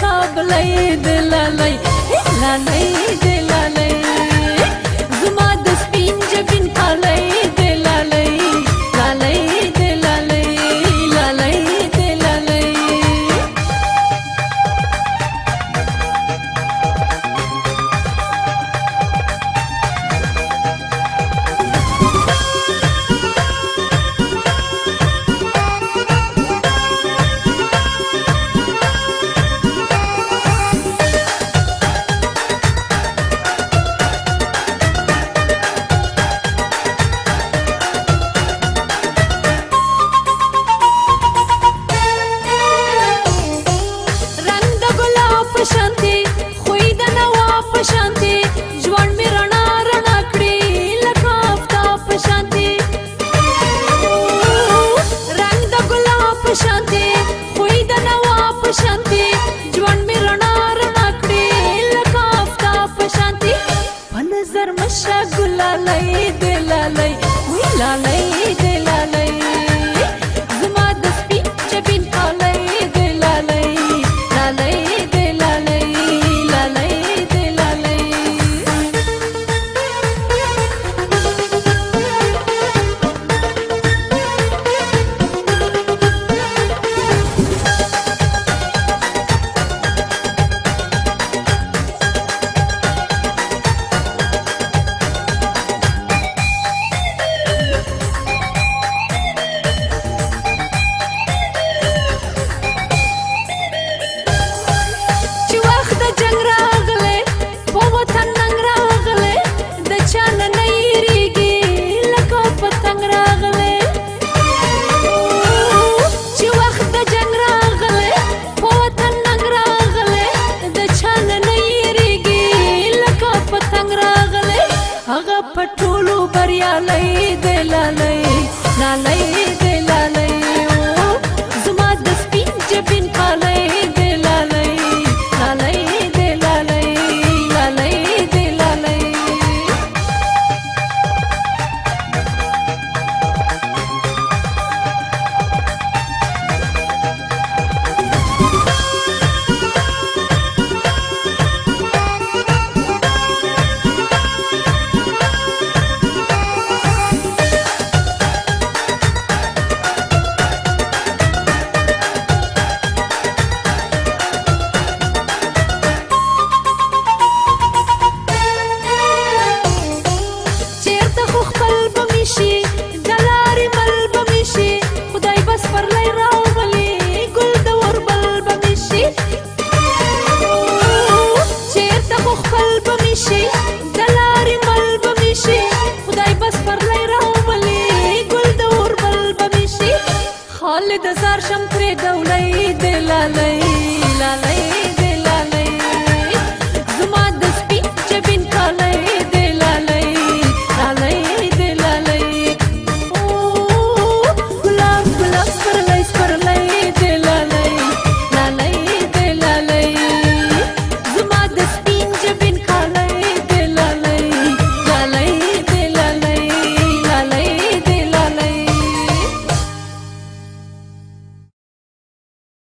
کابلې دلالې لالې دلالې زما د سپین جبین پالې lalai de lalai ټولو بریالي دی لالي لالي خل به میشي د لارې مل به میشي خدای بس پرلی راولي ګل د اور بل به میشي خالد زار شم ترې دولی د لالۍ